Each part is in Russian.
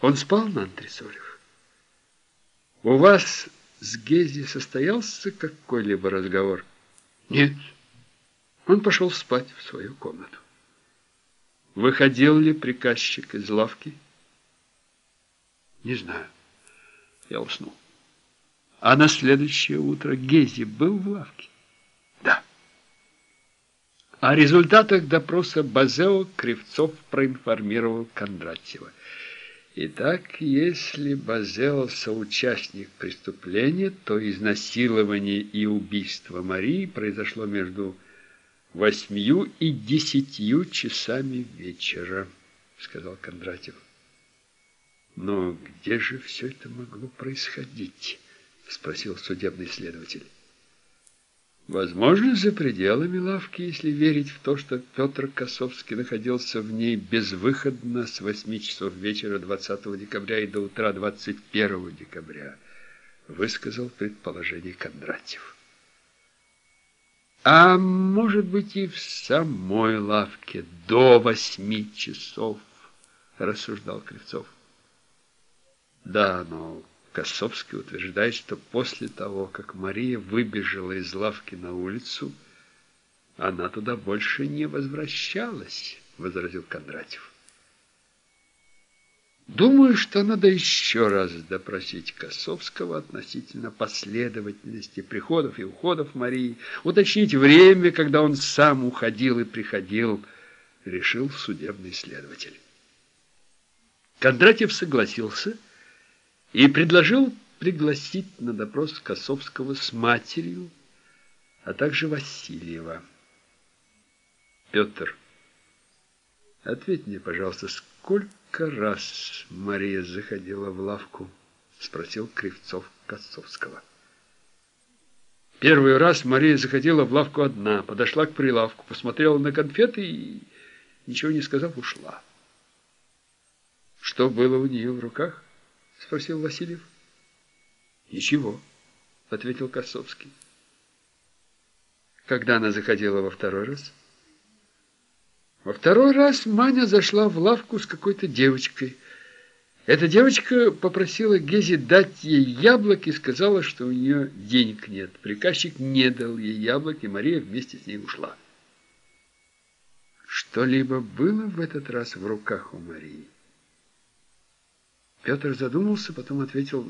Он спал на антресолях? У вас с Гези состоялся какой-либо разговор? Нет. Он пошел спать в свою комнату. Выходил ли приказчик из лавки? Не знаю. Я уснул. А на следующее утро Гези был в лавке? Да. О результатах допроса Базео Кривцов проинформировал Кондратьева. Итак, если Базео соучастник преступления, то изнасилование и убийство Марии произошло между восьмью и десятью часами вечера, сказал Кондратьев. Но где же все это могло происходить? спросил судебный следователь. Возможно, за пределами лавки, если верить в то, что Петр Косовский находился в ней безвыходно с 8 часов вечера 20 декабря и до утра 21 декабря, высказал предположение Кондратьев. А может быть и в самой лавке до восьми часов, рассуждал Кривцов. Да, но Косовский утверждает, что после того, как Мария выбежала из лавки на улицу, она туда больше не возвращалась, возразил Кондратьев. Думаю, что надо еще раз допросить Косовского относительно последовательности приходов и уходов Марии, уточнить время, когда он сам уходил и приходил, решил судебный следователь. Кондратьев согласился и предложил пригласить на допрос Косовского с матерью, а также Васильева. Петр, ответь мне, пожалуйста, сколько раз Мария заходила в лавку? Спросил Кривцов Косовского. Первый раз Мария заходила в лавку одна, подошла к прилавку, посмотрела на конфеты и, ничего не сказав, ушла. Что было у нее в руках? — спросил Васильев. «Ничего», — ответил Косовский. «Когда она заходила во второй раз?» «Во второй раз Маня зашла в лавку с какой-то девочкой. Эта девочка попросила Гези дать ей яблок и сказала, что у нее денег нет. Приказчик не дал ей яблок, и Мария вместе с ней ушла». «Что-либо было в этот раз в руках у Марии?» Петр задумался, потом ответил,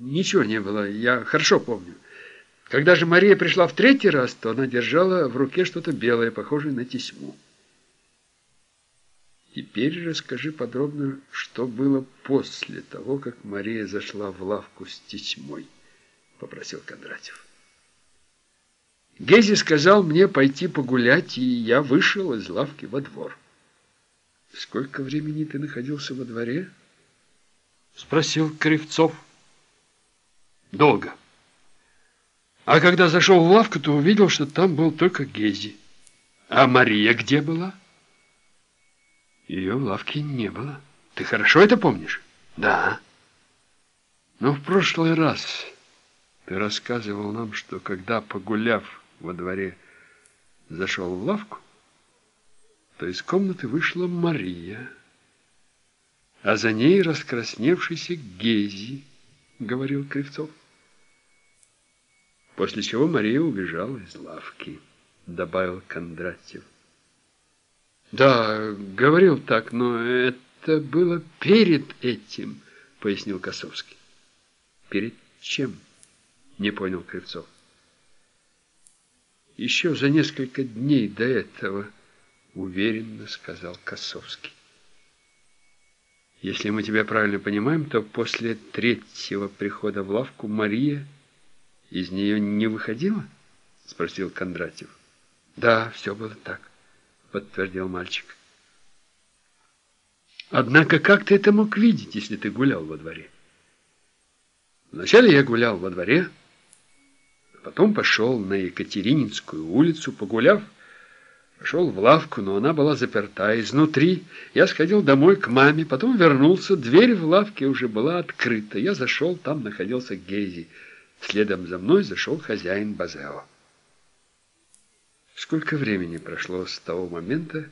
ничего не было, я хорошо помню. Когда же Мария пришла в третий раз, то она держала в руке что-то белое, похожее на тесьму. Теперь расскажи подробно, что было после того, как Мария зашла в лавку с тесьмой, попросил Кондратьев. Гези сказал мне пойти погулять, и я вышел из лавки во двор. Сколько времени ты находился во дворе? — спросил Кривцов. «Долго. А когда зашел в лавку, то увидел, что там был только Гези. А Мария где была?» «Ее в лавке не было. Ты хорошо это помнишь?» «Да». «Но в прошлый раз ты рассказывал нам, что когда, погуляв во дворе, зашел в лавку, то из комнаты вышла Мария» а за ней раскрасневшийся Гези, говорил Кривцов. После чего Мария убежала из лавки, добавил Кондратьев. Да, говорил так, но это было перед этим, пояснил Косовский. Перед чем? Не понял Кривцов. Еще за несколько дней до этого, уверенно сказал Косовский. Если мы тебя правильно понимаем, то после третьего прихода в лавку Мария из нее не выходила? Спросил Кондратьев. Да, все было так, подтвердил мальчик. Однако как ты это мог видеть, если ты гулял во дворе? Вначале я гулял во дворе, потом пошел на Екатерининскую улицу, погуляв, Пошел в лавку, но она была заперта изнутри. Я сходил домой к маме, потом вернулся. Дверь в лавке уже была открыта. Я зашел, там находился Гейзи. Следом за мной зашел хозяин Базео. Сколько времени прошло с того момента,